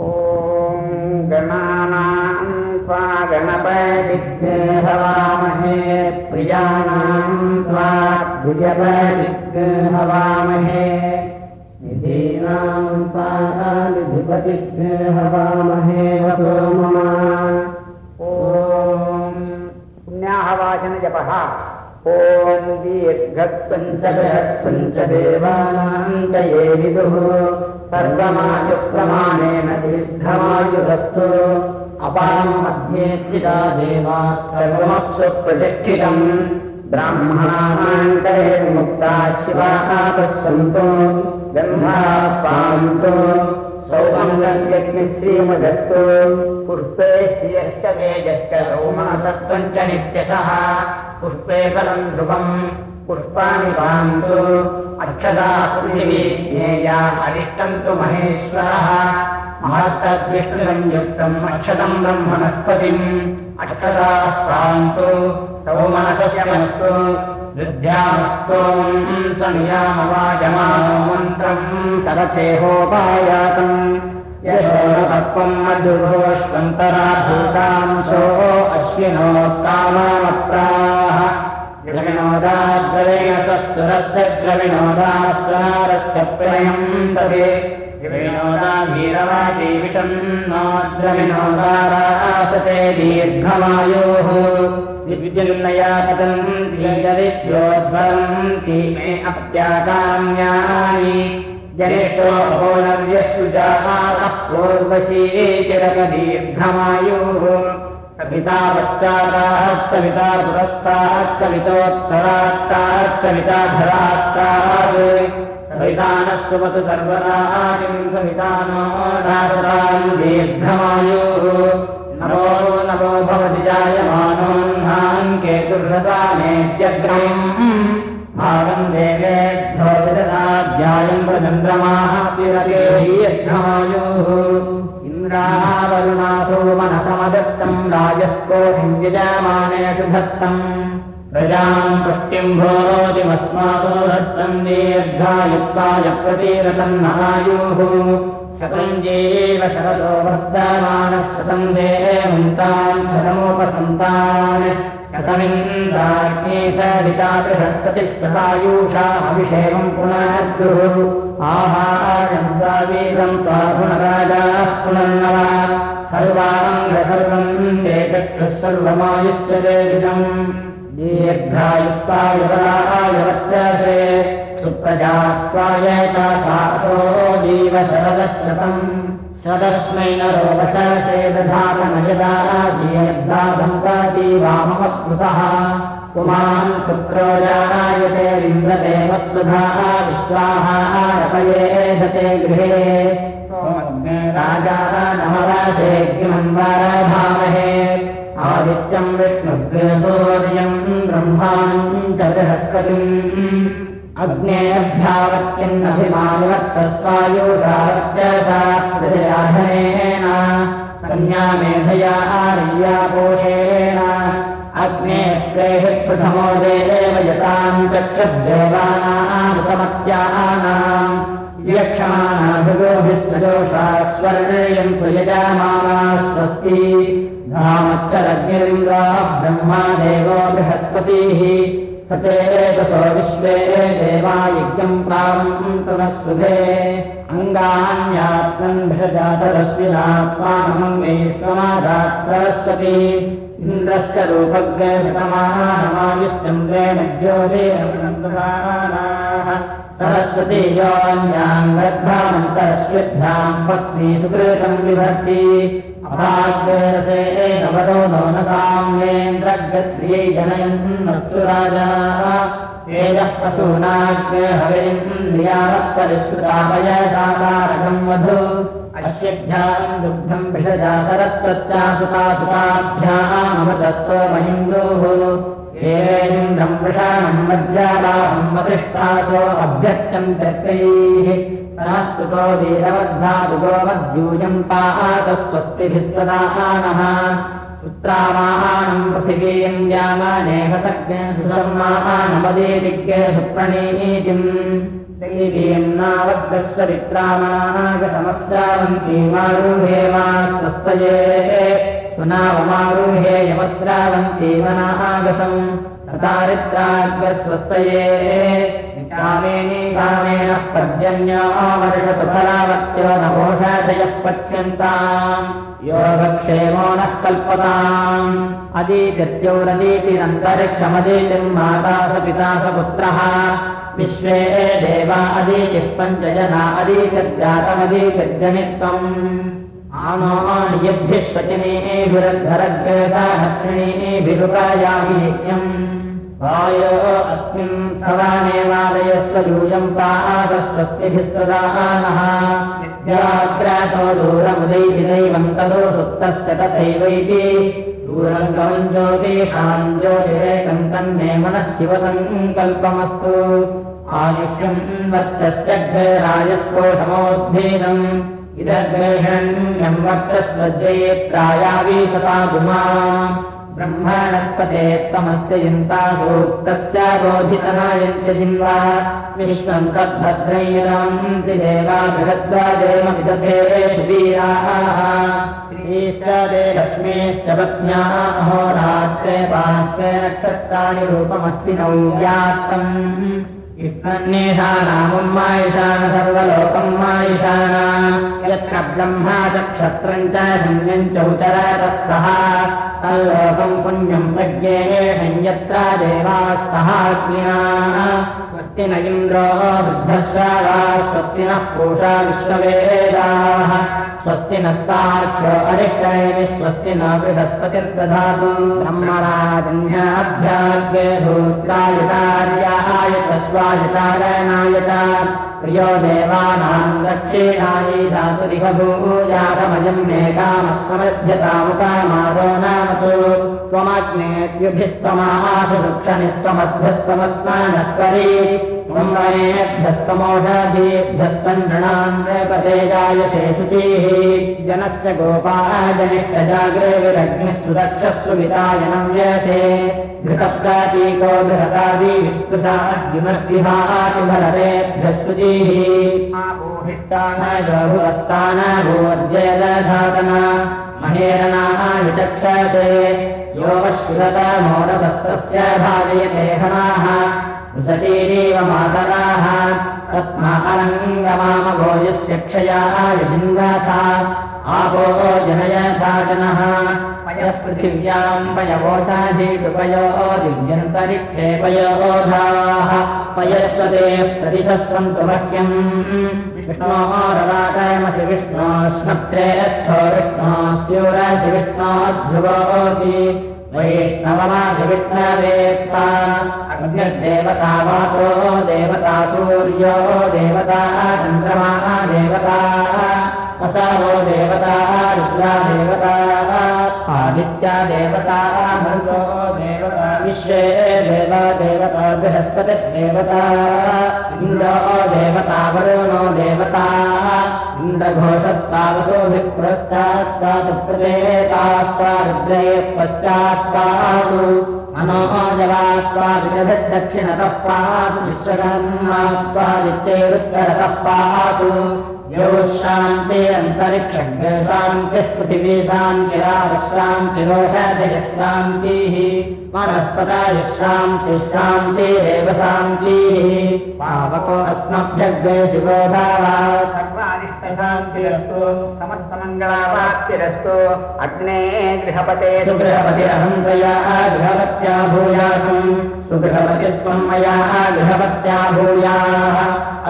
ॐ गणानाम् त्वा गणपतिग्ने हवामहे प्रियाणाम् त्वा भुजपतिग्ने हवामहे निधीनाम् त्वा निधिपतिग्ने हवामहे वसो मम। ॐ पुण्याहवाचनजपः ॐ दीर्घत्पञ्चगत्पञ्चदेवानाम् च ये विदुः सर्वमायुप्रमाणेन दीर्घमायुरस्तु। अपाम् मध्ये सर्वमप्सु प्रतिष्ठितम्। ब्राह्मणानाम् करे मुक्ता शिवाः पश्यन्तो गन्धाः पान्तु। सौमम् सत्यग्निश्रीमदस्तु पुष्पे श्रियश्च वेजश्च सौमनसत्त्वम् च नित्यशः पुष्पे फलम् ध्रुवम् पुष्पाणि पान्तु अक्षदा पृथिवी ज्ञेया अरिष्टम् तु महेश्वरः। महत्तद्विष्णुरम् युक्तम् अक्षतम् ब्रह्मणस्पतिम्। अक्षदाः पान्तु सौमनसस्यमस्तु विद्यामस्तोम् स नियामवाजमानो मन्त्रम् सरथेहोपायातम् यशोरपक्वम् मधुभोष्वन्तरा भूतांशो अश्विनो कामामप्राः द्रविणोदाद्रवेण सस्तुरस्य द्रविणोदास्वारस्य प्रयम् तवे द्रविणोदा वीरवाजीविषम् नो द्रविणोदारासते दीर्घमायोः। विद्युन्नयापतम् दीयविद्योद्वरन्ति मे अप्याकाम्यानि जनेष्ठो अहोनव्यसुजाः पूर्वशीतिरकदीर्घमायुः कविता पश्चाताः कविता पुरस्तात् कवितोत्तरात्तात् कविताधरात्तात् कवितानः सुमतु सर्वदाकिम् कवितानो दासराम् दीर्घमायुः। नमो नमो भवति जायमानोह्नाम् केतुर्षसामेत्यग्रम् भावम् देवेभ्यो प्रचन्द्रमाः तिरतेर्घमायुः इन्द्रावरुणासो मनसमदत्तम् यजामानेषु धत्तम्। प्रजाम् पुष्टिम् भोतिमस्मातो दत्तम् दीर्घायुक्ताय प्रतीरतम् नायुः शतम् जीव शरतो वर्धमानः शतम् देवन्तान् शतमोपसन्तान् शतमिन्दाग्ने सरिता बृहस्पतिस्तदायुषाभिषेकम् पुनर्दुः आहारम् दावीदम् त्वा पुनराजाः पुनर्नवा सर्वाङ्ग सर्वम् ते चक्षुः सर्वमायुश्च देविदम् दीर्घायुक्ताय वराय वर्चसे सुप्रजास्त्वाय सातो जीव शरदः शतम् शतस्मै नरो वचसे दधातनयदासीयद्दादम्पति वाममस्मृतः। पुमान् पुत्रो जायते विन्द्रदेवस्मृधाः विश्वाहारपयेधते गृहे। राजा नमवासेग्निमम् वराधामहे आदित्यम् विष्णुग्रसूर्यम् ब्रह्माणम् च बृहस्पतिम् अग्नेभ्यावत्तिन्नभिमानिवत्तस्वायुरावत्यधाधनेन संज्ञामेधया आर्यापोषेण अग्ने प्रेः प्रथमो देव यताम् चक्षुर्देवानामुतमत्यानाम् यक्षमाणाभिगोभिस्तजोषा स्वर्णयन्तु ब्रह्मा देवो बृहस्पतिः। स चेतसो विश्वे देवायज्ञम् प्रावन्तुनः अङ्गान्यात्मन् भिषजातरस्विनात्मानम् मे समाधात् सरस्वती इन्द्रस्य रूपज्ञमानमायुश्चन्द्रेण ज्योतिरमनन्दराणाः सरस्वती योऽन्याम् गर्भामन्तरश्विद्भ्याम् पत्नी सुकृतम् विभर्ति अभाग्यरसे नवतो नो न साम्येन्द्रग्रश्रियै जनयन्नत्सुराजा तेजः प्रसूनाग्ने हविरिन्द्रियावः परिष्कृतापयसाकारकम् वधु अश्यभ्याम् दुग्धम् भिषजातरस्तच्चासुतासुताभ्यामतस्तो महिन्दोः वृषाणम् मध्यालाहम् वतिष्ठासो अभ्यर्चम् त्यक्तैः नास्तुतो वीरवद्धातुगो मद्यूयम् पातस्वस्तिभिः सदा नः पुत्रामाहानम् पृथिवीम् यामानेह तज्ञे सुषम्माहानमदीदिज्ञे सुप्रणीतिम् सुनावमारुहे यमस्रावन्ती वनागतम् तारित्राग्रस्वस्तये कामेनी कामेन पर्जन्यो वर्षतु फलावत्यो न घोषादयः पच्यन्ताम् योगक्षेमो नः कल्पताम् अदीतित्यौरदीतिरन्तरिक्षमदीतिम् माता स पिता स पुत्रः विश्वे देवा अदीतिः पञ्चजना अदीतिर्जातमदीतिर्जनित्वम् आनो यद्भिः शचिनीभिरद्धरग्रेसाहर्षिणीभिरुपायामि नित्यम् वायो अस्मिन् सवानेवालयस्व यूयम् पादस्वस्तिभिः सदा नः। विद्याग्रातो दूरमुदैतिदैवम् तदो सुप्तस्य तथैवैति। दूरङ्गमम् ज्योतिषाम् ज्योतिरेकम् तन्मे मनः शिवसङ्कल्पमस्तु। आयुष्यम् वर्चश्चग्रे राजस्पोषमोद्भेदम् इदग्रेषण्यम् वर्चस्वज्रयेत्रायावीशता गुमा ब्रह्माणत्पते त्वमस्य चिन्तासूक्तस्य बोधितनायन्त्य जिन्वा विश्वम् तद्भद्रैरन्ति देवा बृहद्वादेव विदधेषु वीराः। श्रीश्च ते लक्ष्मीश्च पत्न्याः अहोरात्रे पात्रे नक्षत्राणि रूपमस्ति नौव्यात्तम् इष्णन्येषानामुम्मायिषाण सर्वलोकम् मायिषाणा यत्र ब्रह्मा च क्षत्रम् च धन्यम् च उचरतः सः। तल्लोकम् पुण्यम् प्रज्ञेषम् यत्र देवाः सहाग्निना स्वस्ति न इन्द्रो वृद्धश्रावा स्वस्ति नः पूषा विश्ववेदाः स्वस्ति नस्ताक्षो अरिष्टैः स्वस्ति न बृहस्पतिर्दधातु। ब्रह्मराजन्याभ्याग्रे धूत्रायतार्याय तस्वायतारणाय च। प्रियो देवानाम् दक्षिणायै धातुरिह भूजातमयम् मेकामः समध्यतामुकामादो नामतु त्वमग्नेत्युभिस्तमाशु सुक्षनिस्त्वमभ्यस्तमस्मानस्वरी ब्रह्मणेभ्यस्तमोषाधीभ्यस्तम् नृणाम् नृपतेजाय शेषुचीः जनस्य गोपाजनिष्टजाग्रे विरग्निः सुदक्षस्व वितायनम् व्यसे घृतप्रातीको बृहतादी विस्तृताद्युमर्विभातिभरेभ्यस्तुजीः आपोहिष्टानजोभुवत्तानभूवर्जयदधातना महेरणाः विचक्षसे यो वश्रुता मोदसस्तस्य भाजयते हनाः मृततीरेव मातराः तस्मारङ्गमामभोजस्य क्षयाः विभिन्दाथा आपो जनयथा जनः पयपृथिव्याम् पयवोटाधिकृपयो दिव्यन्तरिक्षे पयोधाः। पयस्वते प्रतिशः सन्तु मह्यम्। विष्णोरवाकमसि विष्णोष्णप्त्रेस्थो विष्णोस्योरसि विष्णोध्रुवोऽसि वैष्णवमाधिविष्णवेत्ता अग्निर्देवता वातो देवता सूर्यो देवता चन्द्रमा देवता असावो देवता रुद्रा देवता आदित्या देवता मरुतो देवता विश्वे देवा देवता बृहस्पतिर्देवता। इन्द्रो देवता वरुणो देवता इन्द्रघोषत्तावसोभिपुरस्तात्तात्प्रदेतास्त्वा रुद्रे पश्चात्पातु मनोजवास्त्वादिदक्षिणतः पातु विश्वकर्मात्वादित्यैरुत्तरतः पातु यो शान्ति अन्तरिक्षज्ञ शान्तिः पृथिवी शान्तिरावशान्तिरोषधयः शान्तिः वनस्पताय शान्तिः शान्तिरेव शान्तिः पावको अस्मभ्यग्रे शिवो भावात् सर्वादिष्टशान्तिरस्तु समस्तमङ्गलावाप्तिरस्तु। अग्ने गृहपते सुगृहपतिरहन्तया गृहवत्या भूयासम् सुगृहपतिस्त्वम् मया गृहवत्या भूयाः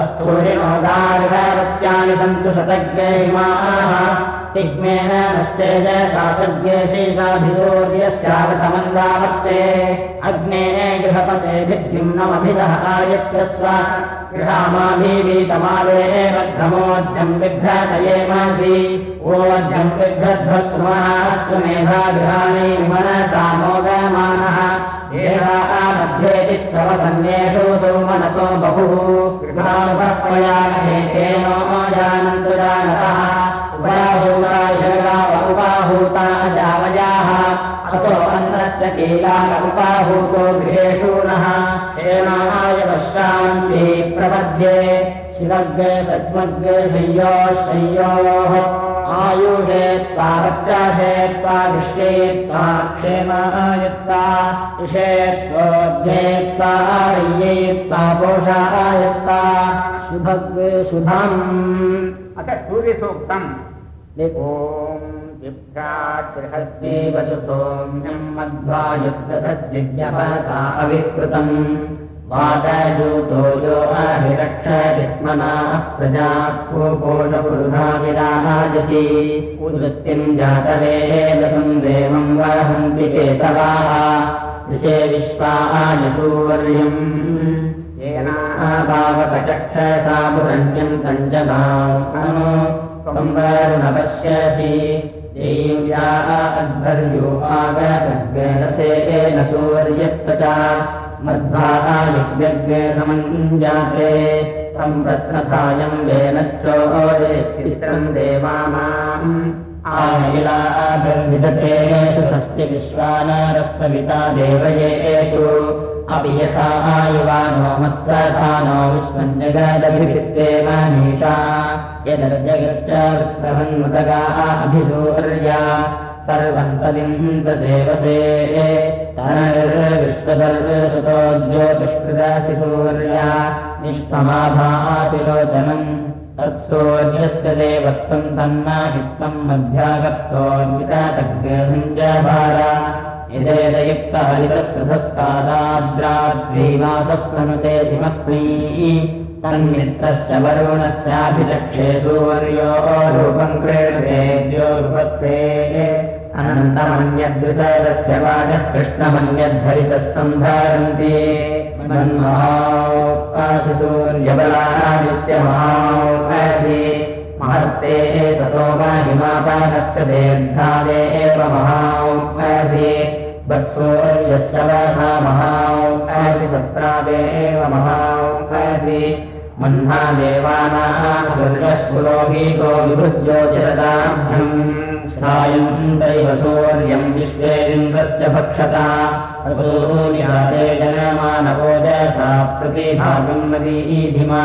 अस्तूरिणोदागृहवत्यानि सन्तु शतज्ञैमाः तिग्मेन नश्चेज शासज्ञे शेषाभिसूर्यस्यावतमन्दावर्ते अग्ने गृहपते भिद्युम्नमभितः आयच्छस्व। गृहामाभिवीतमाले मध्यमोऽध्यम् बिभ्रतये मासि ओऽध्यम् बिभ्रध्वस्वमेधा गृहाणि मनसामोदमानः एवा मध्येति तव सन्न्येषु सौ मनसो बहुः गृहानुपक्वयाहेतेनो जानन्तु जानतः यगाव उपाहूता जावयाः अतो अन्नस्य उपाहूतो गृहेषु नः हे क्षेमाय पश्यान्ति प्रपद्ये शिवग्रे सत्मग्रे शय्यो शय्योः आयुषे त्वा रक्षासे त्वा दृष्टे त्वा क्षेमाय त्वा विषे त्वोध्ये त्वा आर्ये त्वा पोषाय त्वा शुभग्रे शुभम्। अथ सूर्यसूक्तम्। ॐ विभ्राट् बृहद्देव सोम्यम् मध्वायुक्तसद्विज्ञपता अविकृतम् वादयूतो यो अभिरक्षदित्मनाः प्रजात्वोपोषपुरुधा विराजति उदृत्तिम् जातवेदसम् देवम् वहन्ति केतवाः। ऋषे विश्वायसूवर्यम् येनाभावकचक्षसामुरण्यम् तञ्जनानु संवरुणपश्यसि देव्या अध्वर्यो आगतग्रहसेन सूर्यत्वचा मध्वायुग्यग्रहमञ्जाते संरत्नथायम् वेनश्चोदित्रम् देवानाम्। आमिलाभिर्विदधेषु षष्टि विश्वानारस्सविता देवयेषु अपि यथा आयुवानो मत्सधानो विस्मन्यगदभिभित्तेव नीषा यदर्जगच्च वृत्रहन्मुदगाः अभिसूर्या सर्वम् तदिन्द्रदेवसे विश्वदर्वसुतो ज्योतिष्कृदाति सूर्या निष्पमाभातिलोचनम् तत्सूर्यस्य देवत्वम् तन्नाहित्वम् मध्यागत्तोऽन्वितातग्रहञ्जभार यदेदयुक्तहरितस्रधस्तादाद्राद्रीमासस्तनुते किमस्मै तन्मित्रस्य वरुणस्याभिचक्षे सूर्यो रूपम् क्रीडते अनन्तमन्यद्वितरस्य वाचः कृष्णमन्यद्धरितः सम्भारन्ति सूर्यबलादित्यमासि महत्ते ततो महिमापानस्य दीर्घादे एव महासि वत्सूर्यस्य वधा महासि तत्रादेव महासि मह्ना देवानाः सूर्यः पुरोहितो विभुज्योतिरदाभ्यम् सायम् दैव सूर्यम् विश्वेन्द्रस्य भक्षता। सूर्यादे जनमानवोजसा प्रतिभागम् नदीधिमा।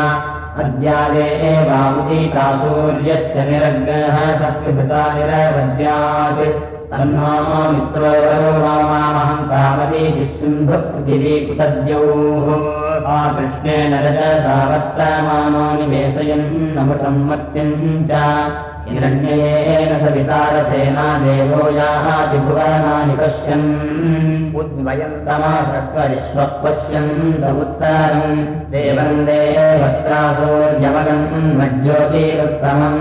अद्यादे एवामुदीता सूर्यस्य निरग्रः सप्तभृता निरवद्यात्। तन्नो मित्रोवरुणामामहम् कामदीतिः सिन्धुपृथिवीकुतद्यौः आकृष्णेन रजसा वर्तमानो निवेशयन् नमृतम् मत्यम् च हिरण्ययेन सवितारथेना देवो याः त्रिभुवनानि पश्यन्। उद्वयम् उत्तरम् देवम् देवत्रासूर्यमगम् मज्ज्योतिरुत्तमम्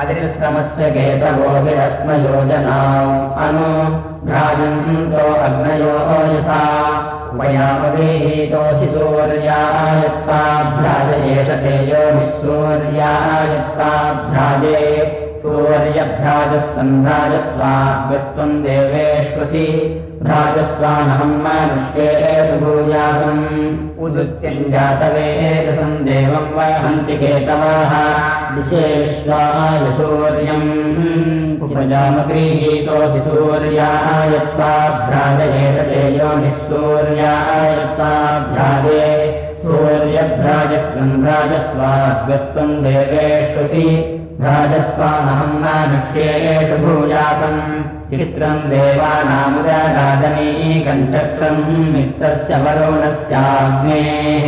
अतिरिश्रमस्य केतवो विरस्मयोजना अनु भ्राजन्तो अग्नयो यथा। वयामदेहीतोऽसि सूर्यायत्ताभ्राजयेष तेजो निःसूर्यायत्ताभ्राजे सूर्यभ्राजस्सन्भ्राजस्वाग्रस्त्वम् देवेष्वसि। भ्राजस्वानहम् मनुष्येषु भूयासम्। उदुत्यम् जातवेदसम् देवम् वहन्ति केतवाः। दिशे विश्वाय सूर्यम्। उपजामगृहीतोऽसि सूर्यायत्वाभ्राजयेष तेजो निःसूर्यायत्वाभ्राजे सूर्यभ्राजस्वम् भ्राजस्वाग्रस्त्वम् देवेष्वसि भ्राजस्वानहम् मानुष्येषु भूयासम् चित्रम् देवानामुदगादनीकम् चक्रम् मित्रस्य वरुणस्याग्नेः।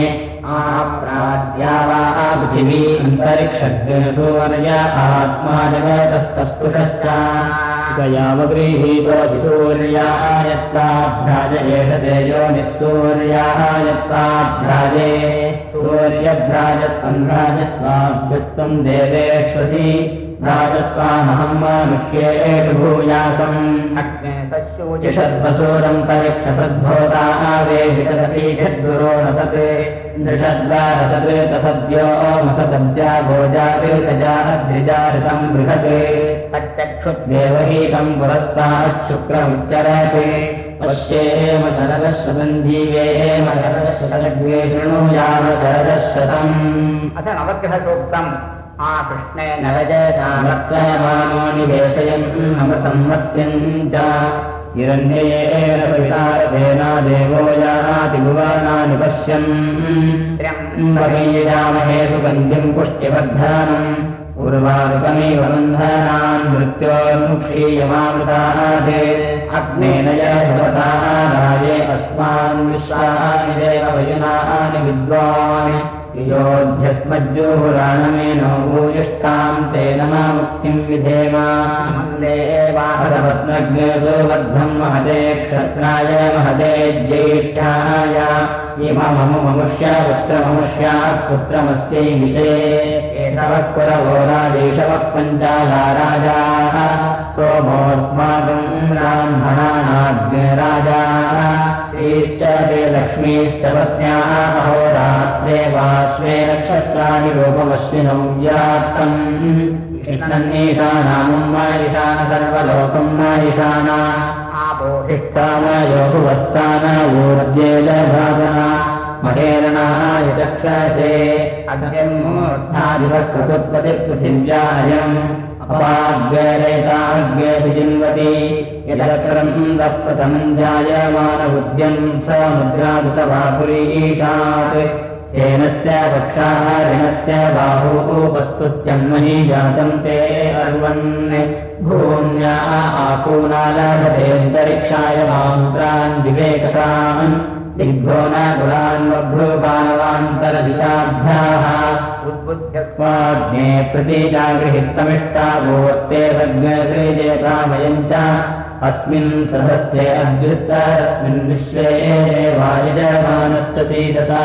आप्राद्या वा पृथिवी अन्तरिक्षग्रसूर्य आत्मा जगतस्तस्तुषश्च गयावगृहीतोऽसि सूर्यायत्ताभ्राजयेष तेजो निःसूर्यायत्ताभ्राजे सूर्यभ्राजस्वन्भ्राजस्वाभ्यस्तम् देवेष्वसि भ्राजस्वामहम् मानुष्येषु भूयासम्। अग्ने सशोच षद्वसूरम् परिक्षसद्भोता आवेशितसतीषद्गुरो न तत्। दृषद्वारसत् तसद्यो मसदद्या भोजाविर्गजा अद्रिजारितम् बृहत्। तच्चक्षुद्देवहीतम् पुरस्ताच्छुक्रमुच्चरत् पश्येम शरदः शतञ्जीवेम शरदः शतग्वे शृणुयाम शरदः शतम्। अथ नवग्रहसूक्तम्। आकृष्णेन नवजतामत्वमानो निवेशयन् अमृतम् मत्यम् च हिरण्ययेन देवो याति भुवनानि पश्यन् वहीयामहे सुगन्धिम् पुष्ट्यवर्धानम् पूर्वारुकमेव बन्धानाम् मृत्योन्मुक्षीयमामृतादे अग्नेन यशवताराये अस्मान् विश्वानि देवयुनानि विद्वान् योध्यस्मज्जोहुराणमेनो भूयिष्ठाम् तेन मा मुक्तिम् विधेमादेवाहरपत्नज्ञो बद्धम् महते क्षत्राय महते ज्येष्ठाय इमममुममुष्या पुत्रममुष्या पुत्रमस्यै विषये एतवः पुरवो राजेशवः पञ्चाला राजाः सोमोऽस्माकम् ब्राह्मणानाग्ने राजाः श्रीश्च लक्ष्मीश्च पत्न्याः अहोरात्रे वाश्वे नक्षत्राणि रूपमश्विनौ व्याप्तम् कृष्णन्नीशानामुम् मायिषान सर्वलोकम् मायिषाना आपोषिष्टानयोगुवस्तान ऊर्जेलभावना महेरणाय चक्षसे अग्निर्मूर्धादिवः कृतोत्पतिपृथिव्यायम् अपाग्यरेताग्यसि जिन्वति यदक्रन्दः प्रथमम् जायमानबुद्ध्यम् स मुद्रादुतवापुरीशात्। तेनस्य पक्षाः ऋणस्य बाहूपस्तुत्यन्मही जातम् ते अर्वन्। भूम्या आपूनालभतेऽन्तरिक्षाय मान्त्रान् दिवेकसान् दिग्भो न गुणान्वभ्रूपानवान्तरदिशाभ्याः प्रतीजागृहितमिष्टा भूत्ते सज्ञश्रीजेतामयम् च अस्मिन् सहस्ये अद्युत्तरस्मिन् विश्वे वायजमानश्च सीदता।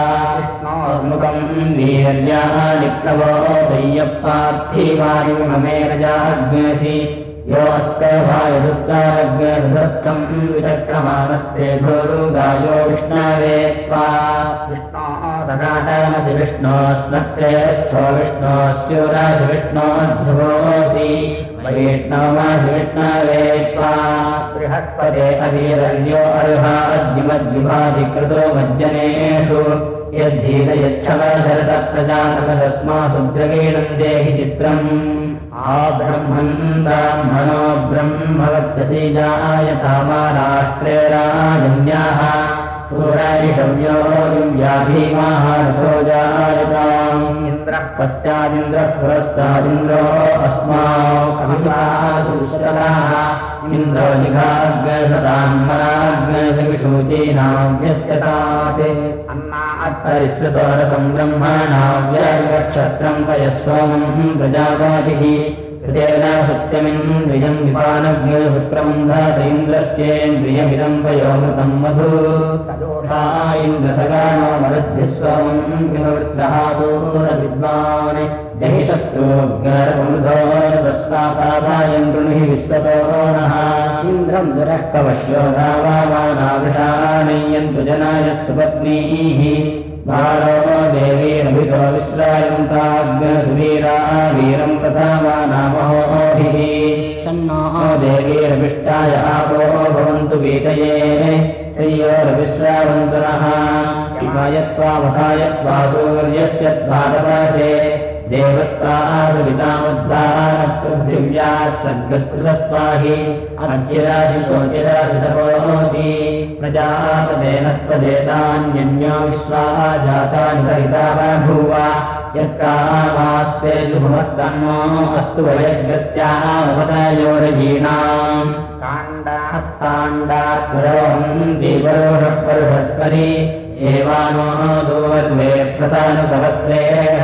मुखम् वीर्यानिप्लवो दय्यपार्थिवायुममेन जाग्नेसि यो अस्य भायदुत्तारग्नस्थम् विचक्रमाणस्ते घोरुगायो विष्णवे त्वा विष्णोध्रुवोऽसि वैष्णवमासि विष्णवे त्वा बृहस्पते अधीरण्यो अर्हा अद्युमद्युभाधिकृतो मज्जनेषु। यद्धीन यच्छवधरत प्रजातकस्मासु द्रवीणम् देहि चित्रम् आब्रह्मन् ब्राह्मणो ब्रह्मवत्यसि जायता मा राष्ट्रे राजन्याः सूरायिषव्यो व्याधीमाः रथो जायताम् इन्द्रः पश्चादिन्द्रः पुरस्तादिन्द्रो इन्द्रो निघाग्रसताम् पराग्रसविषूचीनाव्यस्यतात् अन्नात्तरिश्रुतोरकम् ब्रह्मणाव्यक्षत्रम् पयस्वामम् प्रजापातिः कृतेन सत्यमिन्द्रियम् विपानज्ञपुत्रमन्धात इन्द्रस्येन्द्रियमिदम् पयोमृतम् मधु तदोषा इन्द्रसगानो मरुद्भिः स्वामम् विमवृत्रहादोरविद्वान् जहि शत्रुग्रमुधोरस्तापायम् गृणिः विश्वतो नः इन्द्रम् दुरः कवश्यो धावामानावृषाणय्यन्तु जनाय सुपत्नीः बालो देवीरभितो विश्रायन्ताग्रसुवीरा वीरम् तथा वा नामहोभिः शन्नो देवीरभिष्टाय भवन्तु वीतये श्रियोरविश्रावन्तुनः हिमायत्वावधायत्वा सूर्यस्य देवस्तासुवितामुद्धानपृथिव्याः सर्गस्पृशस्वाहि अज्यराशि शोचिराशि तपोति प्रजापदेन त्वदेतान्यन्यो विश्वाः जातानि सहिता भूव यत्कामास्ते जुहुमस्तन्नो अस्तु वयज्ञस्यामवतयोरजीनाम् काण्डास्ताण्डात्पुरवम् परुषस्परि एवानो दोर्वे प्रतानुसहस्रेण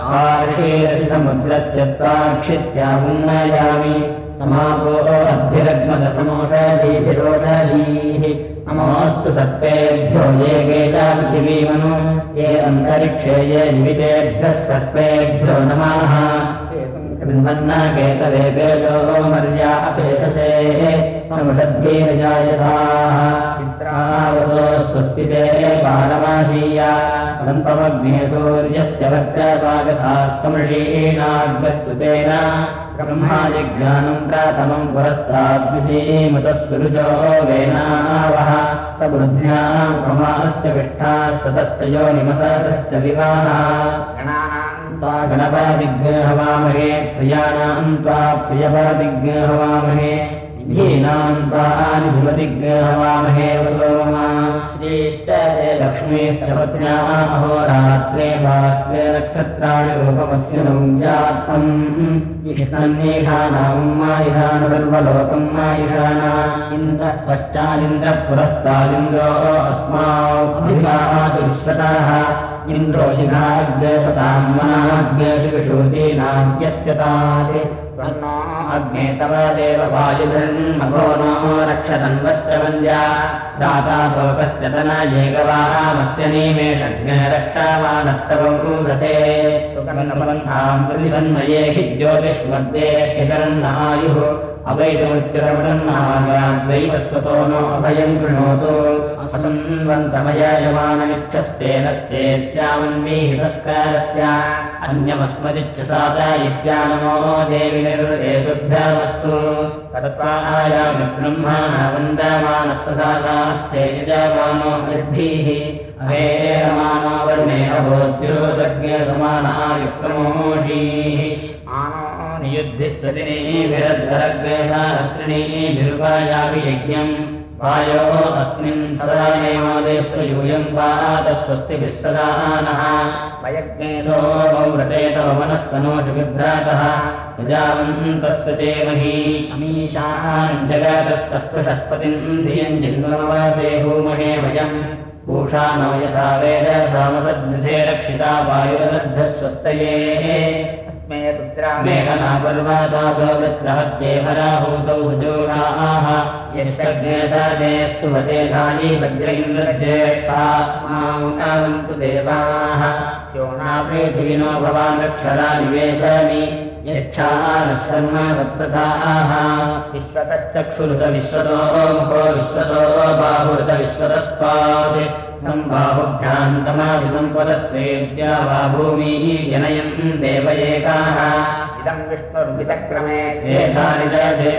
कार्षीरसि समुद्रस्य त्वाक्षित्यामुन्नयामि समापो अभ्यरग्मदसमोषधीभिरोषधीः नमोऽस्तु सर्पेभ्यो ये गे च पृथिवीमनु ये अन्तरिक्षे ये जीवितेभ्यः सर्पेभ्यो नमः केतवेपेशो मर्या अपेशसे समुषद्भिर्जायथाः चित्रावसो स्वस्तिते बालमाशीया सूर्यस्य वर्चसागथाः समृषीणाग्रस्तुतेन ब्रह्माजिज्ञानम् प्राथमम् पुरस्ताद्विषीमतस्वरुजो वेनावः। स बुद्ध्याम् प्रमाश्च विष्ठाः सतश्च योनिमसतश्च विवानाः त्वा गणपादिग्रहवामहे प्रियाणाम् त्वा ीनान्तानि भुवतिग्रहवामहे सोमा श्रेष्ठरे लक्ष्मीष्टपत्न्याः अहोरात्रे भात्रे नक्षत्राणि रूपमस्य संज्ञात्मम् ईशान्येषाणाम् मा ईशानसर्वलोकम् मा ईशाना इन्द्रः पश्चादिन्द्रः पुरस्तादिन्द्रो विश्वताः इन्द्रो मनाग्रशिविशूतीनाद्यस्य तात् अग्ने तव देव वायुधन्मभो नो रक्षतन्वश्चवन्द्या दाता लोकस्य तना येगवामस्य निमेषज्ञ रक्षामानस्तवम् व्रते सुकर्णपन्थाम् प्रतिसन्मये हि ज्योतिष्मध्ये हितरन्नायुः अवैतमुच्चरमणन्नाद्वैतस्वतो नो अभयम् कृणोतु। असंवन्तमयजमानमिच्छस्तेनस्तेत्यावन्मीहितस्कारस्य अन्यमस्मदिच्च साता इत्यानमो देवि निर्वृतेतुभ्यामस्तु तत्त्वायामि ब्रह्माणा वन्दामानस्तदाशास्ते यजमानो वृद्धिः अवेरमानो वर्णे अभोद्योसज्ञ समानायुक्तमोषीः आनो नियुद्धिस्वदिनीभिरद्धरग्रहाश्रिणीभिरुपायापि यज्ञम् वायो अस्मिन् सदा एवादेस्तु यूयम् पातस्वस्तिभिः सदा नः वयज्ञे सोमौ व्रते तव मनस्तनोषु बिभ्रातः प्रजावन्तस्य देमही अमीशान् जगातस्तस्तु षष्पतिम् धियम् जिन्मवासे भूमहे वयम्। पूषा नो यथा वेद सामसद्विधे रक्षिता वायुरलब्धस्वस्तये अस्मे रुद्रा मेघनापर्वादासो वृत्रहत्येवराहूतौ जोषाः यस्तग्नेसादेस्तु वते धायी वज्र। इन्द्रज्येष्ठास्मान्तु देवाः। योना पृथिविनो भवानक्षरा निवेशानि। यच्छानः शर्मा सत्प्रथाः विश्वतश्चक्षुरुत विश्वतो मुखो विश्वतो बाहुरुत विश्वतस्पात् सम्बाहुभ्यान्तमाभिसम्पदत्वेद्या वा भूमिः जनयन् देव एकाः इदम् विष्णुर्विचक्रमे एतानि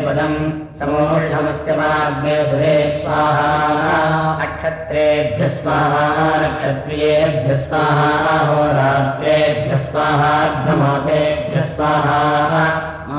पदम् समोषमस्य माग्ने सुरे स्वाहा। नक्षत्रेभ्यः स्वाहा नक्षत्रियेभ्यः स्वाहा होरात्रेभ्यः स्वाहा घमासेभ्यः स्वाहा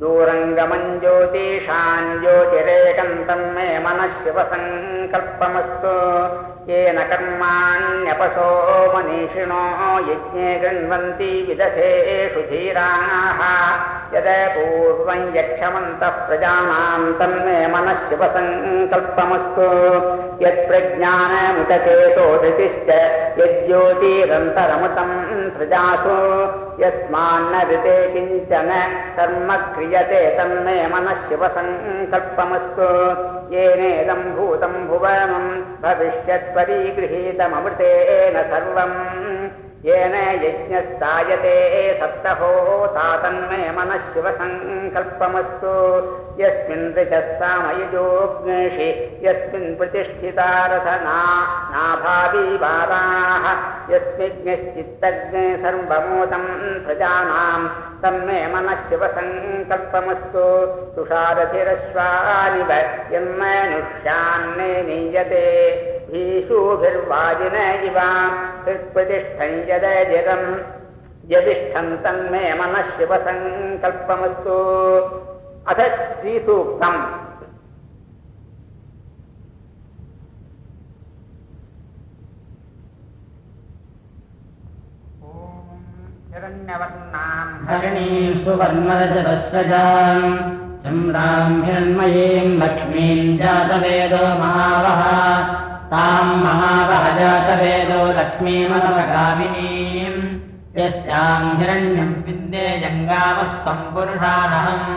दूरङ्गमम् ज्योतिषाम् ज्योतिरेकम् तन्मे मनः शिवसङ्कल्पमस्तु। येन कर्माण्यपसो मनीषिणो यज्ञे गृह्णन्ति विदधेषु धीराः। यद पूर्वम् यक्षमन्तः प्रजानाम् तन्मे मनः शिवसङ्कल्पमस्तु। यत्प्रज्ञानमुतचेतो धृतिश्च यज्ज्योतिरन्तरमुतम् प्रजासु यस्मान्न ऋते किञ्चन कर्म क्रियते तन्मे मनः शिवसङ्कल्पमस्तु। येनेदम् भूतम् भुवनम् भविष्यत्परीगृहीतममृतेन सर्वम् येन यज्ञस्तायते सप्तहो तातन्मे मनः शिवसङ्कल्पमस्तु। यस्मिन् सामयुजोग्नेषि यस्मिन् प्रतिष्ठिता रथना नाभाविवादाः यस्मिज्ञश्चित्तज्ञे सर्वमूतम् प्रजानाम् तन्मे मनः शिवसङ्कल्पमस्तु। तुषारथिरश्वानिव यन्मनुष्यान्ने नीयते भीषूभिर्वाजिन इव हृत्प्रतिष्ठम् यदजिरम् यदिष्ठम् तन्मे मनः शिवसङ्कल्पमस्तु। अथ श्रीसूक्तम्। हिरण्यवर्णाम् हरिणीम् सुवर्णरजतस्रजाम्। चन्द्राम् हिरण्मयीम् लक्ष्मीम् जातवेदो महावः ताम् महावः जातवेदो लक्ष्मीमनवकामिनीम् यस्याम् हिरण्यम् विद्ये जङ्गामस्तम् पुरुषानहम्।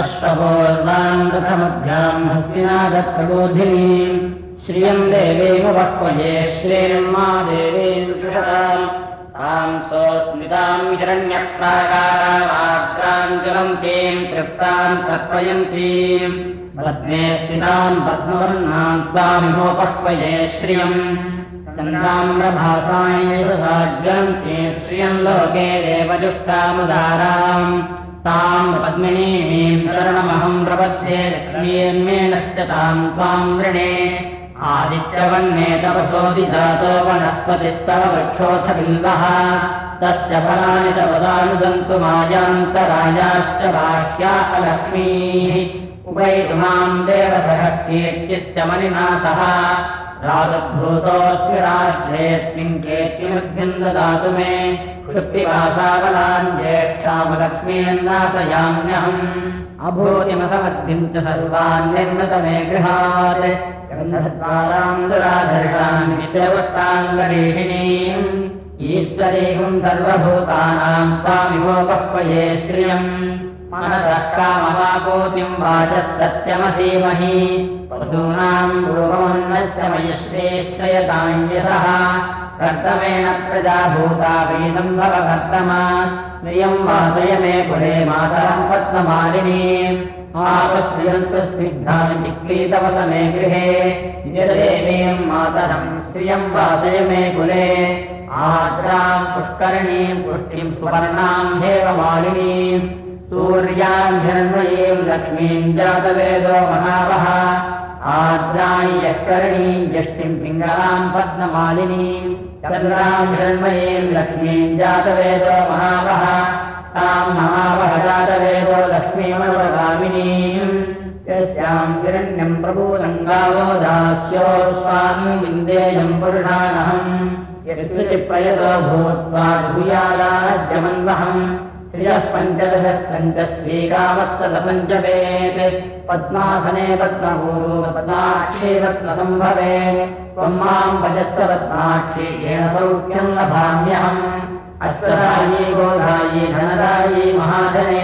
अश्वपूर्वाम् रथमुद्याम् हस्तिनादप्रबोधिनीम्। श्रियम् देवीमुपक्वये श्रीर्मा देवीम् सुषताम् ताम् सोऽस्मिताम् हिरण्यप्राकारावाग्राम् ज्वलन्तीम् तृप्ताम् तर्पयन्तीम् पद्मे स्थिताम् पद्मवर्णाम् त्वामिहोपह्वये श्रियम् चन्द्राम्रभासायसाग्रन्ते श्रियम् लोके देवजुष्टामुदाराम्। ताम् पद्मिनीमीम् शरणमहम् प्रपद्ये लक्ष्मीर्मेणश्च ताम् त्वाम् वृणे। आदित्यवन्ने तपसोदिजातो वनस्पतिस्तव वृक्षोऽथ बिल्वः तस्य फलानि तपदानुदन्तु मायान्तरायाश्च बाह्या अलक्ष्मीः उपैतुमाम् देवसः कीर्तिश्च मणिना सह राजभूतोऽस्मि राष्ट्रेऽस्मिन् कीर्तिमुद्भिम् ददातु मे। क्षुत्तिवासावलाम् ज्येष्ठामलक्ष्मीन्नाशयाम्यहम् अभूतिमसमद्भिम् च सर्वान् निर्मत मे गृहात्। गन्धद्वाराम् दुराधर्षाम् विद्रवष्टाङ्गरीहिणीम् ईश्वरीम् सर्वभूतानाम् स्वामिवोपह्वये श्रियम् मनसः कामवापोतिम् वाचः सत्यमसीमहि पशूनाम् रूपमन्नस्य मयश्रेश्रयताञ्जसः कर्तमेण प्रजाभूता वेदम् भव कर्तमा स्त्रियम् वासय मे पुरे मातरम् चिक्लीतवस मे गृहे। निजदेवीम् मातरम् श्रियम् वासय मे कुले आद्राम् पुष्करणीम् पुष्टिम् सुवर्णाम् हेममालिनीम् सूर्याम् हिरण्मयीम् लक्ष्मीम् जातवेदो महावः। आद्राम् यष्करणीम् यष्टिम् पिङ्गलाम् पद्ममालिनीम् चन्द्राम् हिरण्मयीम् लक्ष्मीम् जातवेदो महावः। ताम् महावः जातवेदो लक्ष्मीमवगामिनीम् यस्याम् हिरण्यम् गावो दास्यो स्वाम् विन्देयम् पुरुषानहम्। यत्सुचिप्रयतो भूत्वा भूयादाज्यमन्वहम् श्रियः पञ्चदशः पञ्चस्वीकामः सतपञ्चवेत् पद्मासने पद्मभूरो पद्माक्षे पद्मसम्भवे त्वम् माम् भजस्त पद्माक्षी येन सौख्यम् लभाम्यहम्। अष्टदायी गोधायी धनदायी महाधने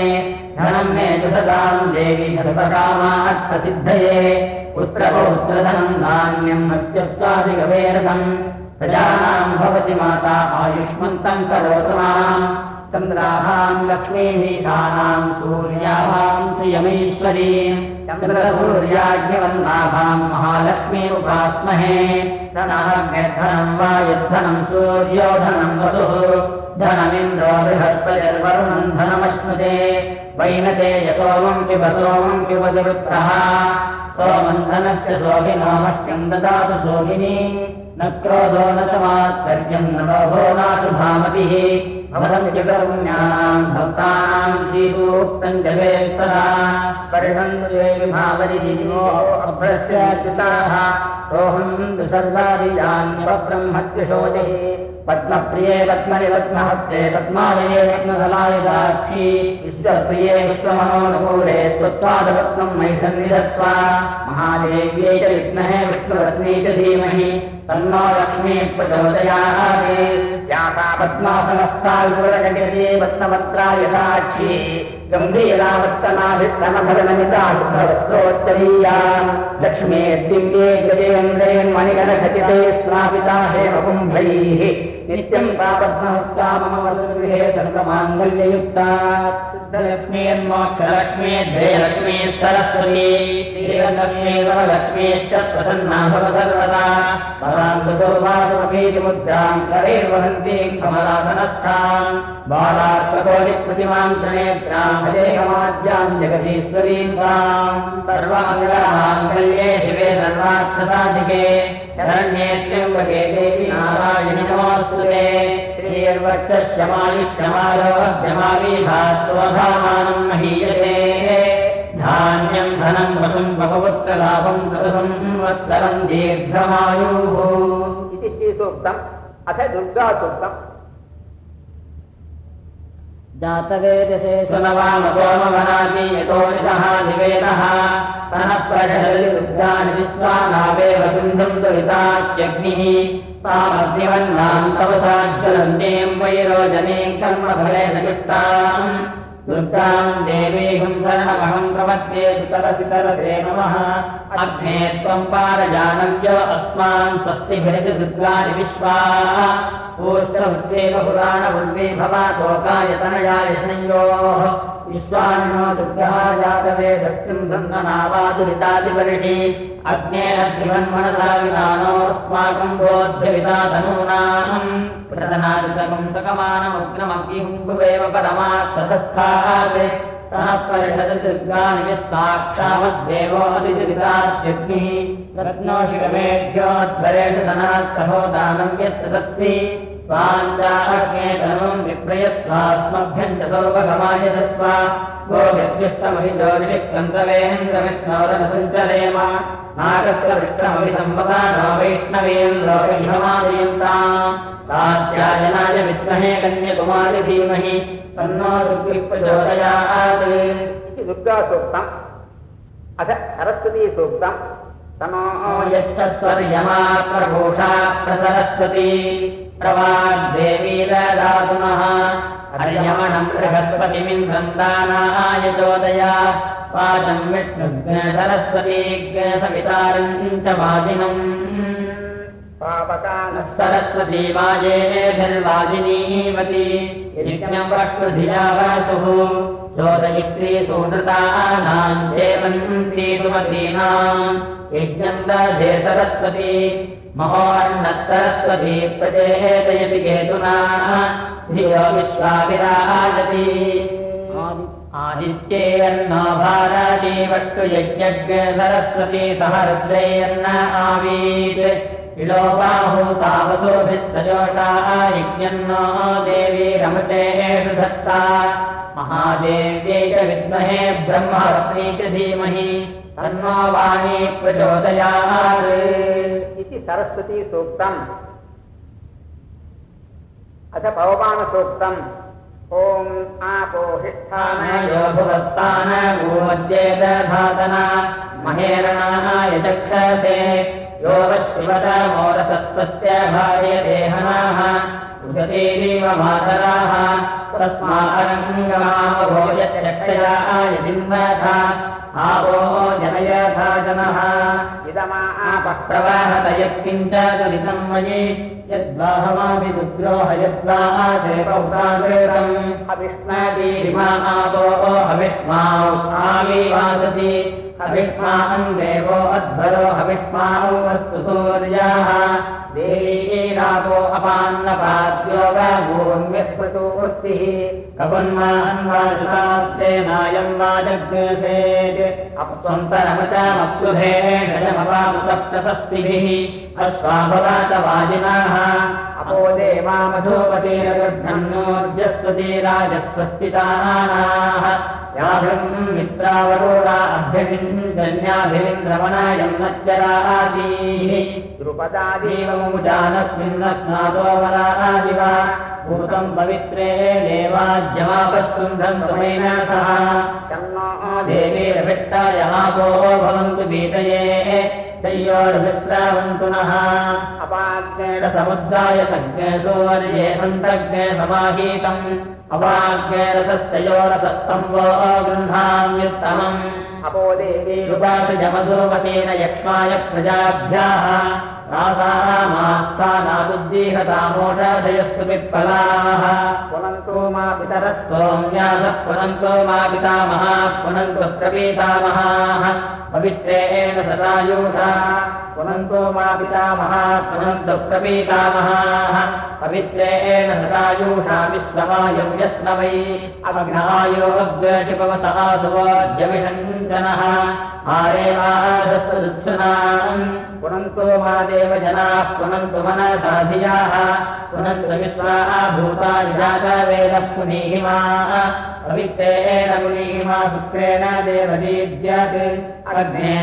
धनम् मे दुषदाम् देवी सर्वकामार्थसिद्धये पुत्रपौत्रधनम् धान्यम् मत्स्यस्वादिगवेरथम् प्रजानाम् भवति माता आयुष्मन्तम् करोतु माम् चन्द्राभाम् लक्ष्मीमीशानाम् सूर्याभाम् श्रियमीश्वरीम् चन्द्रसूर्याज्ञवन्नाभाम् महालक्ष्मी उपास्महे। धनम् वा यद्धनम् सूर्यो धनम् वसुः धनमिन्द्रो बृहस्पतिर्वरुणम् धनमश्नुते। वैनते यसोमम् पिब सोमम् पिबदवृत्रः सोमम् धनस्य शोभिनोमह्यम् ददातु शोभिनी न क्रोधो न च मात्कर्यम् न लोभो नासु भामतिः भवन्ति करुण्यानाम् भक्तानाम् श्रीसूक्तम् जवेत्तदा परिषन्देविभावरिदिनो अभ्रस्याच्युताः सोऽहम् तु सर्वादिजान्यवब्रह्मत्युशोचिः पद्मप्रिये पद्मनि पद्महस्ते पद्मालये पद्मसलायदाक्षी विश्वप्रिये विश्वमनोनुकूले त्वत्पादपद्मम् मयि सन्निधत्स्व महादेव्यै च विद्महे विष्णुरत्नी च धीमहि तन्नो लक्ष्मी प्रचोदयात्। यासा पद्मासनस्ताल्पुरजगति पद्मपत्रा यथाक्षी गम्भीरावर्तनाभिस्तनभरणमिता शुभवस्त्रोत्तरीया लक्ष्मे दिव्ये गजेन्द्रेन् मणिकरखचिते स्नापिता हेमकुम्भैः नित्यम् तापद्महस्ता मम वसुगृहे सर्वमाङ्गल्ययुक्ता सिद्धलक्ष्मीर्मोक्षलक्ष्मी ध्येयलक्ष्मी सरस्वती श्रीलक्ष्मी वरलक्ष्मीश्च प्रसन्ना भव सर्वदा। पराङ्गसौभागमपीति मुद्राम् करैर्वहन्तीम् कमलासनस्थाम्। बालात्मकोटिप्रतिमाम् त्रणेत्राम् हरेकमाद्याम् जगदीश्वरीम् ताम्। सर्वमङ्गलमाङ्गल्ये शिवे सर्वाक्षसाधिके शरण्येत्यम्बके देवी नारायणि नमोऽस्तुते श्रीर्वक्षश्यमायुष्यमारोहभ्यमावीभात्वधामानम् महीयते। धान्यम् धनम् वसुम् भगवत्कलाभम् सदसम् वत्सरम् दीर्घमायुः। इति श्रीसूक्तम्। अथ दुर्गासूक्तम्। जातवेदसे सुनवामसोमवनाति यतोनितः निवेदः। तनः प्रजहलिदुग्धानि विश्वानावेव सिन्धुम् दुरितात्यग्निः तवसाज्वलन्तीम् वैरोजनीम् कर्मफले सकृष्टाम् दुर्गाम् देवीहम् शरणमहम् प्रपद्ये सुतरसितरसे नमः। अग्ने त्वम् पारजानव्य अस्मान् स्वस्तिभिरति दुर्गानि विश्वा। पूष्टवृत्तेव पुराणवृद्वे भवातोकाय तनयाय संयोः विश्वानिनो दुर्गः जातवेदस्मिन् ब्रह्मनावादुरितादिवर्षि अग्ने अग्निवन्मनसा विधानोऽस्माकम् बोध्यविता धनूनाम् प्रदनादितकम् सकमानमग्नमग्निहुम्भुवेव परमात् ततस्थात् सः परिषदुर्गानि यस्साक्षामद्देवोऽतिरितात्यग्निः रत्नो शिवमेभ्योध्वरेषु धनात् सहो दानम् यत् सदत्सि स्वाञ्चाग्नेतनुम् विप्रयस्वास्मभ्यम् च सौपगमाय दत्त्व गो व्यक्तिष्टमभिजोनिषिक्कन्तवेन्द्रविष्णोरनसञ्चरेम नागस्य विष्णमभिसम्पदा नो वैष्णवीम् लोकैहमादयन्ताम् कात्यायनाय विद्महे कन्यकुमारि धीमहि तन्नो दुर्विप्रचोदयात् इति दुर्गासूक्तम् अथ सरस्वतीसूक्तम् तनो यच्छत्वर्यमा प्रभूषा प्रसरस्वती प्रवाग्देवी ददातुनः। हर्यमणम् बृहस्पतिमिम् वृन्दानाय चोदया वाचम् विष्णुज्ञ सरस्वतीज्ञ सवितारम् च वाजिनम् पापकानः सरस्वती वाजेभिर्वाजिनीवती यज्ञम् वक्ष्मधिया वसुः चोदयित्री सुनृतानाम् देवन्ती सुमतीनाम् यज्ञम् दधे सरस्वती महोन्नः सरस्वती प्रचेतयति केतुना धियो विश्वाविराजति आदित्येयन्नो भारती वक्तु यज्ञज्ञ सरस्वती सह रुद्रेयन्न आवीत्। विलोपाहु तावसोभिः सजोषाः यज्ञन्नो देवी रमतेषु धत्ता महादेव्यै च विद्महे ब्रह्मरत्नी च धीमहि। तन्नो वाणी प्रचोदयात् सरस्वतीसूक्तम् अथ पवमानसूक्तम् ॐ भूमध्येदधातन महेरणाय चक्षसे। यो वशिवद मोरसत्त्वस्य भार्यदेहनाः उदतीरीव मातराः आपो जनयथा जनः इदमा आपः प्रवाहत यत्किञ्च दुरितम् मयि यद्वाहमापि दुद्रोह यद्वासेकौताकृतम् अविष्मादीरिमा आपो हविष्माौ स्वामी वासति हविष्माहम् देवो अध्वरो हविष्माौ वस्तु सूर्याः देवीरापो अपान्नपाद्यो वा भून्यप्रतूर्तिः कवन्मान्वाजुतास्तेनायम् वाजग्नेसेत् अप्स्वन्तरमचामप्सुभेषजमपामुसप्तशस्तिभिः अश्वाभवात वाजिनाः अपो देवा मधुपतेरगृह्णन्योर्जस्वतीराजस्वस्तितानाः याभिम् मित्रावरोरा अभ्यगिञ्जन्याभिरिन्द्रमणायम् मच्चरादीः द्रुपदादीवमुजानस्मिन्न स्नातो वरादिव भूतम् पवित्रे सह। शन्नो देवीरभिट्टाय आपो भवन्तु बीतये तय्योर्विश्रावन्तु नः। समुद्राय सज्ञे सूर्ये सन्तज्ञे समाहीतम् अपाग्नेन तस्योरसस्तम्भो गृह्णाम्युत्तमम् अपो देवी रुपाजमधूमतेन यक्ष्माय प्रजाभ्याः रासामास्थानाबुद्धीहतामोषाधयस्तु विप्पलाः पुनन्तो मा पितरः सोम्यासः पुनन्तो मा पितामहा पुनन्तु प्रपीतामहाः। पवित्रेण सदायूषा पुनन्तो मा पितामहा पुनन्तु प्रपीतामहाः पवित्रेण सदायूषा विश्वमायम् व्यस्नवै अग्नायोग्यशिपवसः सुवोद्यमिषञ्जनः आरेवादस्वदुच्छुनाम् पुनन्तो मा देवजनाः पुनन्तु मनसाधियाः। पुनन्तु विश्वाः भूतानि जातवेदः पुनीहिमाः पवित्रेण मुनीहिमा शुक्रेण देवदीद्यात् अग्ने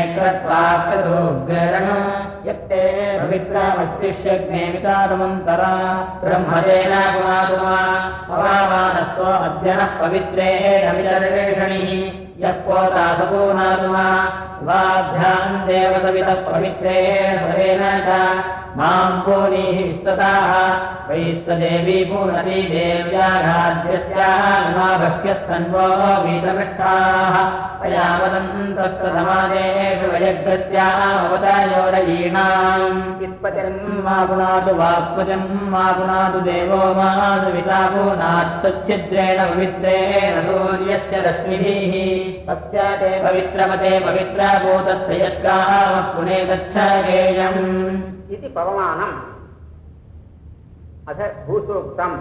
यत्ते पवित्रमस्तिष्यग्ने वितारमन्तरा ब्रह्मदेन पुनातुमा पवामानस्व अद्यनः पवित्रेण वितर्वेषणिः यः पोतासपूनातुमा स्वाभ्याम् देवसवितः सवेन च माम् पूनीः विस्तताः वैस्तदेवी पूनती देव्याघाद्यस्याः नुमाभक्ष्यस्तन्वो वीतमिष्ठाः अयावदन्त तत्तमादेषु वयग्रस्यामवतायोरयीणाम् वित्पतिर्मा मा पुनातु वाक्पतिम् मा पुनातु देवो मातु पितापो नात्तच्छिद्रेण पवित्रेण सूर्यस्य रश्मिभिः तस्य ते पवित्रमते पवित्रभूतस्य यत्कामः पुने गच्छेयम् इति पवमानम्। अथ भूसूक्तम्।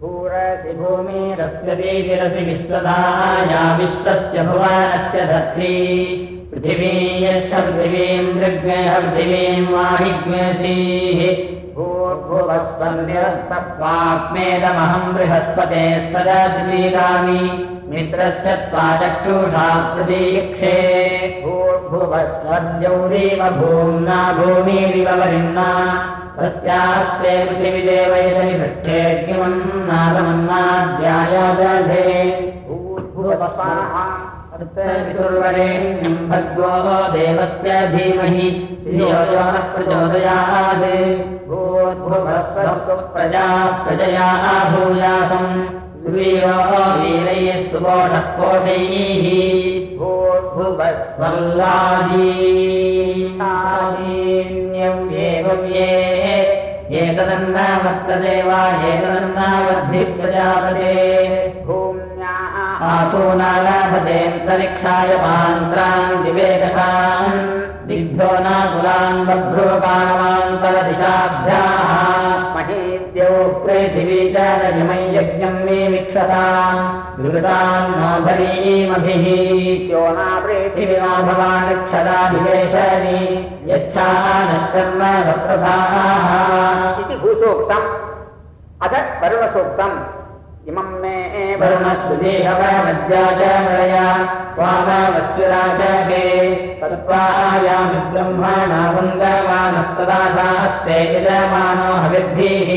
भूरसि भूमिरस्य दीतिरसि विश्वदाया विश्वस्य भुवनस्य धत्री। पृथिवी यच्छ पृथिवीम् मृग्यः पृथिवीम् वाहिग्यसीः भूर्भुवस्पन्दिरस्तप्वाक्मेदमहम् बृहस्पते सदाश्रीरामि मित्रस्य त्वा चक्षुषा प्रतीक्षे भूर्भुवस्वर्जौरीव भूम्ना भूमिरिव वरिम्ना तस्यास्ते पृच्छेद्यमन्नादमन्नाध्यायादधे भूर्भुवस्वाहा अर्तविदुर्वरेण्यम् भर्गो देवस्य धीमहि धियो यो नः प्रचोदयात्। भूर्भुवस्वस्तु प्रजा प्रजया भूयासम् वीरो वीरैः सुपोषः कोटैः भूर्भुवस्वल्लादीन्यम् एवम् ये एतदन्नावर्तते वा एतदन्नावद्धि प्रजापते भूम्याः आसूनालाभतेऽन्तरिक्षाय पान्त्रान् दिवेदशान् दिग्भ्यो नाकुलान् बभ्रुवपानवान्तरदिशाभ्याः महीद्यौ पृथिवी च यज्ञम् मे विक्षताम् विवृतान् नो भरीमभिः यो नाप्रेति पृथिविनो भवानिक्षदाभिवेशनि यच्छा नः शर्म वप्रथाः इति भूसूक्तम् अथ वरुणसूक्तम् इमम् मे वरुणश्रुदेहवमद्या च मृळया वामवस्विराजगे तत्त्वायामि ब्रह्मणा वन्दमानस्तदा साहस्ते यजमानो हविद्भिः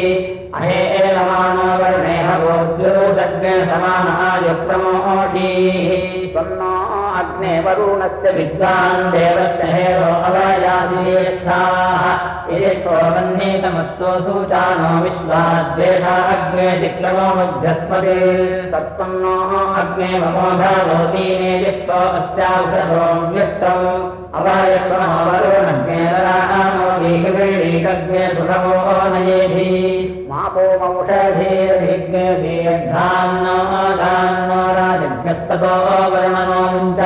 अहेलमानो वर्णेह वोद्युरुदग्ने समानाय प्रमोषीः त्वन्नो अग्ने वरुणस्य विद्वान् देवस्य हेरो अवयादियेष्ठाः एषो वह्नीतमस्तो सूचानो विश्वाद्वेषा अग्ने चिक्रमो मध्यस्पति अग्ने व्यक्तौ। अवायक्रमो वरुणज्ञेरामो वीकवीडीकज्ञे सुखमो नयेधि मापो मौषधीर्भिज्ञेऽधान्नो धान्नो राजभ्यस्ततो वर्णनो मुञ्च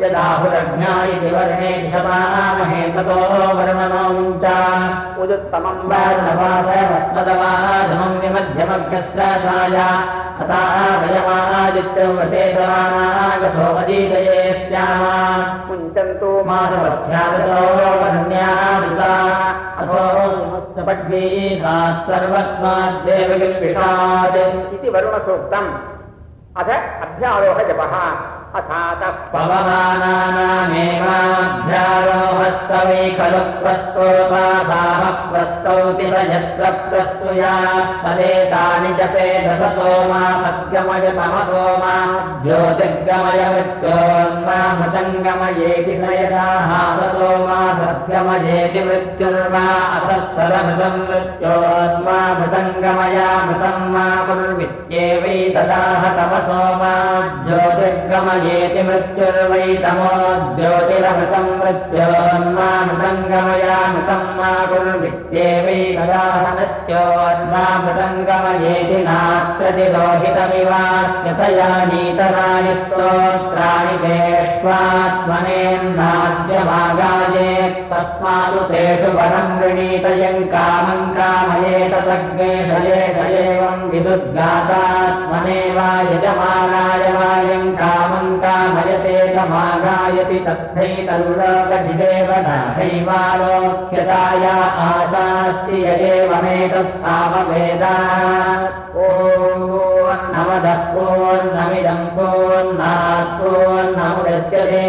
यदाहुरज्ञा इति वर्णे दिशमामहे ततो वर्णनो उदुत्तमम् वार्णवासमस्मदवाधमम् स्याम मुञ्चन्तु वर्ण्यादिता। अथो समस्तपड्वीषा सर्वस्माद्देव किल्पिषात् इति वरुणसूक्तम्। अथ अभ्यारोह जपः अथातः पवमानानामेवाभ्यारोहः वै खलु प्रस्तौति यत्र प्रस्तुया पदेतानि जपे दशतो मा सद्गमय तमसो मा ज्योतिर्गमय मृत्योन्मा मृतङ्गमयेति सतो मा मृत्योन्मा मृतङ्गमया मृतम् मा कुर्वित्येवै तदाह तमसो मा ज्योतिर्गमयेति मृत्युर्वै तमो ज्योतिरमृतम् मृत्योन्मा मृतङ्गमया मृतम् मा कुर्वित्येवै तदाह मृत्योन्मा मृतङ्गमयेति नात्रतिरोहितमिवास्यतया नीतराणि स्तोत्राणि तेष्वात्मनेन्नाद्यमागायेत् तस्मादु तेषु वरम् तग्ने शयेत एवम् विदुद्गातात्मने वा यजमानाय वायम् कामम् कामयते समागायति तथैतल्लोकजिदेव नैवालोक्यताय आशास्ति यदेवमेतत् सामवेदा। ॐ नमदः पूर्णमिदम् पूर्णात् पूर्णमुदच्यते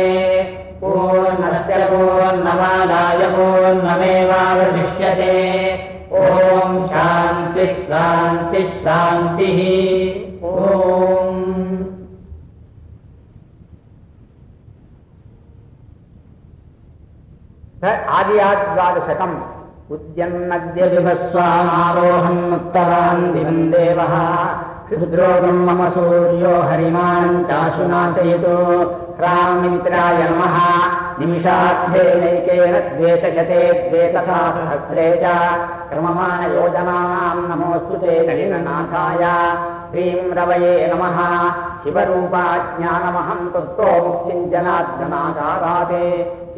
पूर्णस्य पूर्णमादाय पूर्णमेवावशिष्यते। ॐ शान्तिः शान्तिः शान्तिः। ॐ। आदियाद्वादशकम्। उद्यन्नद्य विभस्वामारोहम् उत्तरान् दिवम् देवः क्षुद्रोगम् मम सूर्यो हरिमान् चाशुनाशयतु। राममित्राय नमः निमिषार्थेनैकेन द्वेषयते द्वेतसा सहस्रे च क्रममाणयोजनानाम् नमोऽस्तु ते नलिननाथाय ह्रीं रवये नमः। शिवरूपाज्ञानमहम्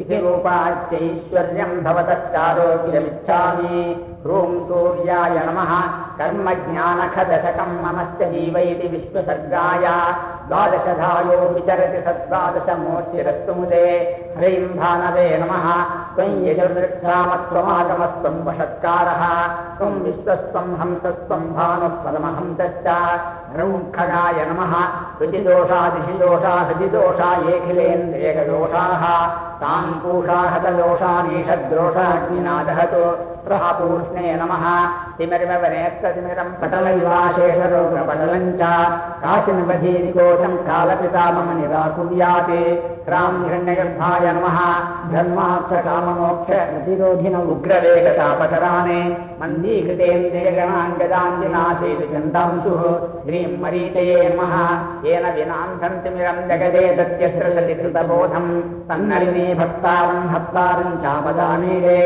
इति रूपाच्चैश्वर्यम् भवतश्चारोग्यमिच्छामि। ह्रूं सूर्याय नमः। कर्मज्ञानखदशकम् मनश्च जीवैति विश्वसर्गाय द्वादशधायो विचरति सद्वादशमूर्तिरस्तु मुदे ह्रीं भानवे नमः। त्वं यजुर्वृक्षामत्वमागमस्त्वम् वषत्कारः त्वं विश्वस्त्वम् हंसस्त्वम् भानुः परमहंसश्च रौखगाय नमः। हृदिदोषादिशिदोषा हृदिदोषा येखिलेन्द्रियगदोषाः तान् पूषाहतदोषानीषद्रोषाग्निनादहतु प्रहापूष्णे नमः तिमिर्मवनेत्रतिमिरम् पटलविवाशेषरोगपटलम् च काचिन्वधीनिकोशम् कालपिता मम निराकुर्यात् राम् हिरण्यगर्भाय नमः। धर्मार्थकाममोक्ष प्रतिरोधिन उग्रवेगतापकराने मन्दीकृतेन्द्रियगणाङ्गदाञ्जिनाशेतु चन्दांशुः ह्रीम् मरीचये नमः। येन विनान्धन्तिमिरम् जगदे दत्यसृजति कृतबोधम् तन्नलिनी भक्तारम् हत्तारम् चापदामीरे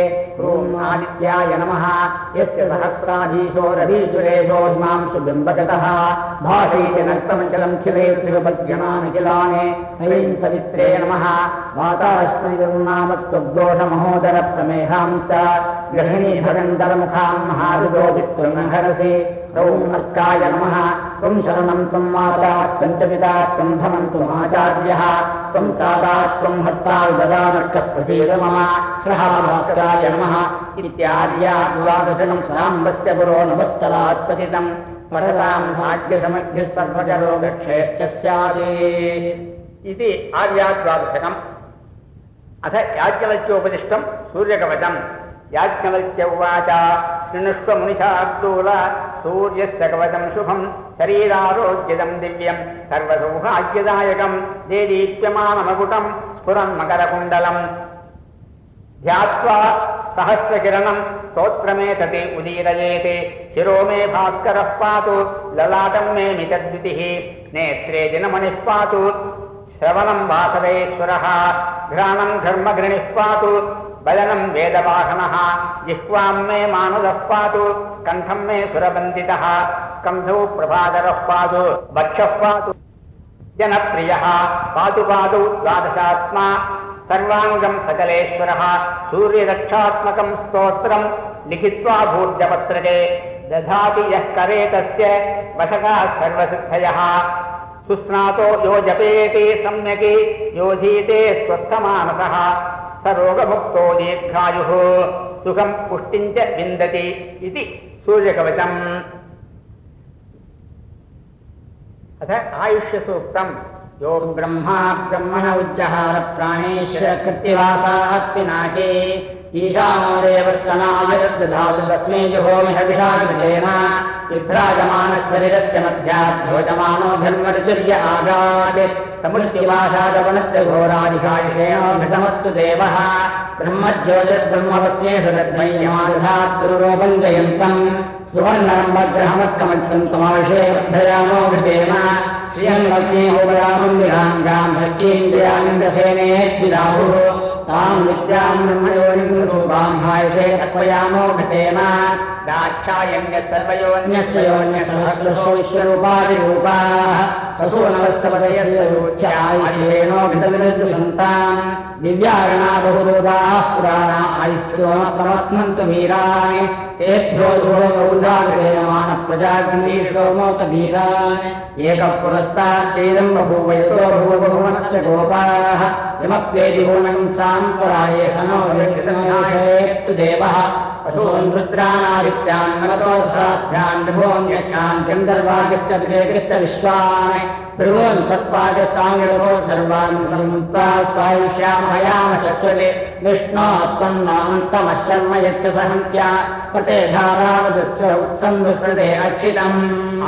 ॐ आदित्याय नमः। यस्य सहस्राधीशो रवीसुरेशोऽस्मांसु बिम्बगतः भाषैति नक्तमचलम् खिले त्रिपद्यनानिखिलानि ऐं सवित्रे नमः। वाताश्रयम् त्वद्दोषमहोदर प्रमेहांश्च गृहिणी भगन्तरमुखाम् महारुदोदित्वमहरसि ॐ अर्काय नमः त्वम् शरणम् त्वम् माता त्वम् च पिता त्वम् त्वमाचार्यः त्वम् हर्ता ददानर्कः प्रसीद मम भास्कराय नमः इत्याद्या द्वादशनम् साम्बस्य पुरो नमस्तरात् पतितम् पठताम् भाग्यसमग्यः सर्वजरोगक्षयश्च स्यात्। इति आर्याद्वादशकम् अथ याज्ञवल्क्योपदिष्टम् सूर्यकवचम्। याज्ञवल्क्य उवाच मुनिशार्दूल सूर्यस्य कवचम् शुभम् शरीरारोग्यदम् दिव्यम् सर्वसौभाग्यदायकम् देदीप्यमानमकुटम् स्फुरन् मकरकुण्डलम्। ध्यात्वा सहस्रकिरणम् स्तोत्रमेतति उदीरयेते शिरो मे भास्करः पातु ललाटम् मे मितद्वितिः नेत्रे दिनमणिः पातु श्रवणम् वासवेश्वरः घ्राणम् घर्मघृणिः पातु बलनम् वेदवाहनः। जिह्वाम् मे मानुदः पातु कण्ठम् मे सुरबन्दितः। स्कन्धौ प्रभाकरः पातु वक्षः पातु। जनप्रियः पातु पातु द्वादशात्मा। सर्वाङ्गम् सकलेश्वरः सूर्यरक्षात्मकम् स्तोत्रम् लिखित्वा भूर्जपत्रके। दधाति यः करे तस्य वशकाः सर्वसिद्धयः। सुस्नातो यो जपेति सम्यक् योधीते स्वस्थमानसः स रोगमुक्तो दीर्घायुः। सुखम् पुष्टिम् च विन्दति इति सूर्यकवचम्। अथ आयुष्यसूक्तम्। यो ब्रह्मा ब्रह्मण उज्जहार प्राणेश्वर कृत्यवासात् पिनाके ईशानो देवस्वनायर्दधातु तस्मै जुहोमिह विषाकृतेन विभ्राजमानशरीरस्य मध्याभ्योजमानो धर्मऋचर्य आगात् घोरादिकायुषेणो घटमत्तु देवः। ब्रह्मज्योतिर्ब्रह्मपत्नेषु दद्मय्यमादधात् गुरुरूपम् जयन्तम् सुवर्णरम्भग्रहमत्कमत्यन्तमाविषे वर्धयामो घृतेन श्रियङ्गज्ञेहोपरामम् विराङ्गाम् भक्तीन्द्रियानन्दसेनेद्विदाहुः ताम् विद्याम् ब्रह्मयोनिरूपाम् भाषे तर्पयामो घृतेन दाक्षायण्य सर्वयोन्यस्य अन्यस्य योन्यसहस्रशो विश्वरूपादिरूपाः ससूनवस्तपदयस्योच्चायुषेणो घृतविदुसन्ताम् दिव्यागणा बहुरूपाः पुराणा आयुष्यो प्रमत्मन्तु वीराणि। तेभ्यो दुरोगौधागृहेयमान प्रजाग्नीशोमोत वीरान् एकः पुरस्ताच्चेदम् बभूवयतो भूवभुवनस्य गोपाः यमप्येति गुणम् साम्परायेषनो व्यक्तु देवः। पशून् रुद्राणादित्यान् मनतोसाध्यान् विभोन् यक्षान् चन्दर्वागिश्च विजयकृष्ट विश्वान् भृगोन् सत्पाकस्ताङ्गिरो सर्वान् स्वायुष्यामहयाम शश्वते विष्णो त्वन्नान्तमः शर्म यच्च सहन्त्या पटे धारावदुच्च उत्सन्दुष्कृते अक्षितम्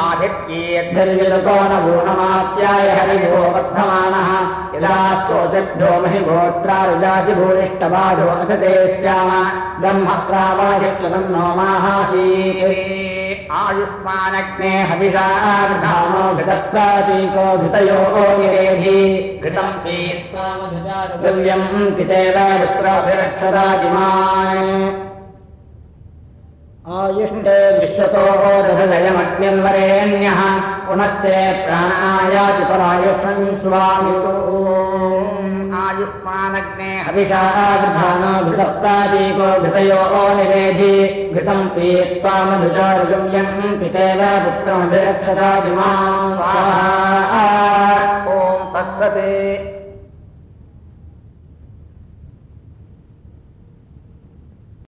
आधिक्येर्धर्यतो न पूर्णमाप्याय हरिभो वर्धमानः। यदा स्तोतिभ्यो महि गोत्रारुजाति भूरिष्टबाधो अथ ते स्याम ब्रह्म प्रावाचित्तम् नो माहासीत् आयुष्मानग्ने हविषार्धानो घृतप्रातीको घृतयो निरेधि घृतम् आयुष्टे विश्वतो दशजयमग्निर्वरेण्यः पुनस्ते प्राणायाति परायुषम् स्वामितो आयुष्मानग्ने हविषार्धानो घृतप्रातीको घृतयो निरेधि घृतम् पीत्वा मधुचारुगम्यम् पितेव पुत्रमभिरक्षतादिमान् ॐ तत्सते